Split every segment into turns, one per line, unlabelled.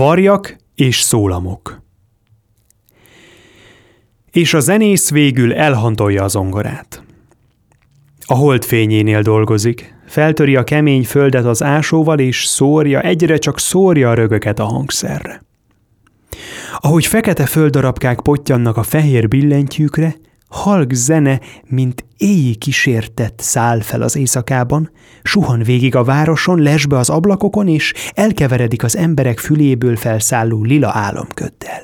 Varjak és szólamok És a zenész végül elhantolja az zongorát. A holdfényénél dolgozik, feltöri a kemény földet az ásóval, és szórja, egyre csak szórja a rögöket a hangszerre. Ahogy fekete földdarabkák potyannak a fehér billentyűkre, halk zene, mint éji kísértett száll fel az éjszakában, suhan végig a városon, lesbe az ablakokon, és elkeveredik az emberek füléből felszálló lila álomköddel.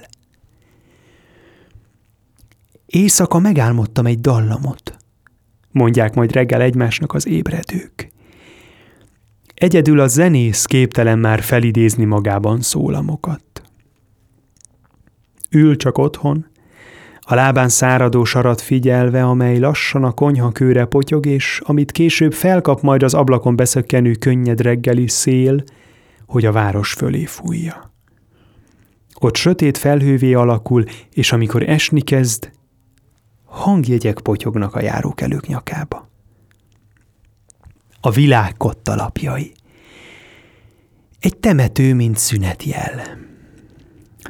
Éjszaka megálmodtam egy dallamot, mondják majd reggel egymásnak az ébredők. Egyedül a zenész képtelen már felidézni magában szólamokat. Ül csak otthon, a lábán száradó sarat figyelve, amely lassan a konyhakőre potyog, és amit később felkap majd az ablakon beszökkenő könnyed reggeli szél, hogy a város fölé fújja. Ott sötét felhővé alakul, és amikor esni kezd, hangjegyek potyognak a járókelők nyakába. A világ kottalapjai. Egy temető, mint szünetjel.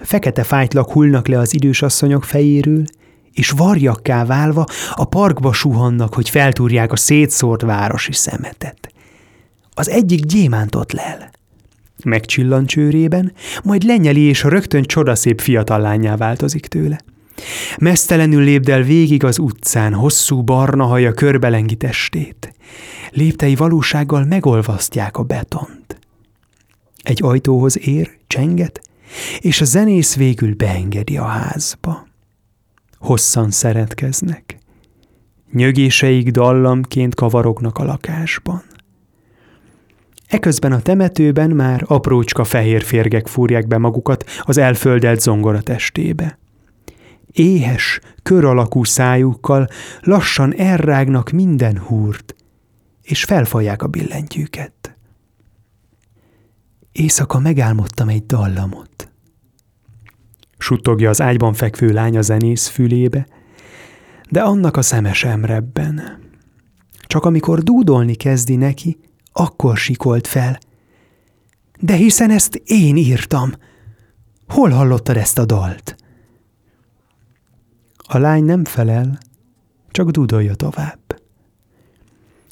Fekete fájtlak hullnak le az idős asszonyok fejéről, és varjakká válva a parkba suhannak, hogy feltúrják a szétszórt városi szemetet. Az egyik gyémántot lel. Megcsillan csőrében, majd lenyeli, és rögtön csodaszép fiatal lányá változik tőle. Mesztelenül lépdel végig az utcán, hosszú barna haja körbelengi testét. Léptei valósággal megolvasztják a betont. Egy ajtóhoz ér, csenget, és a zenész végül beengedi a házba. Hosszan szeretkeznek. Nyögéseik dallamként kavarognak a lakásban. Eközben a temetőben már aprócska fehér férgek fúrják be magukat az elföldelt zongora testébe. Éhes, kör alakú szájukkal lassan elrágnak minden húrt, és felfalják a billentyűket. Éjszaka megálmodtam egy dallamot. Suttogja az ágyban fekvő lány a zenész fülébe, de annak a szeme sem rebben. Csak amikor dúdolni kezdi neki, akkor sikolt fel. De hiszen ezt én írtam. Hol hallottad ezt a dalt? A lány nem felel, csak dúdolja tovább.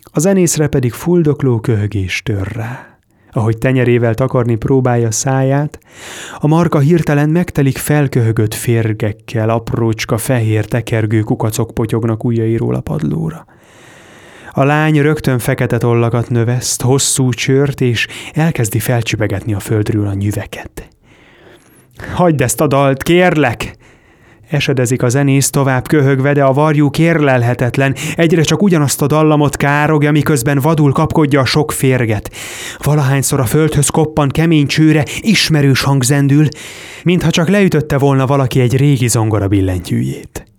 A zenészre pedig fuldokló köhögés tör rá ahogy tenyerével takarni próbálja száját, a marka hirtelen megtelik felköhögött férgekkel, aprócska fehér tekergő kukacok potyognak ujjairól a padlóra. A lány rögtön fekete tollakat növeszt, hosszú csört, és elkezdi felcsipegetni a földről a nyüveket. Hagyd ezt a dalt, kérlek! Esedezik a zenész tovább köhögve, de a varjú kérlelhetetlen, egyre csak ugyanazt a dallamot károgja, miközben vadul kapkodja a sok férget. Valahányszor a földhöz koppan kemény csőre, ismerős hang zendül, mintha csak leütötte volna valaki egy régi zongora billentyűjét.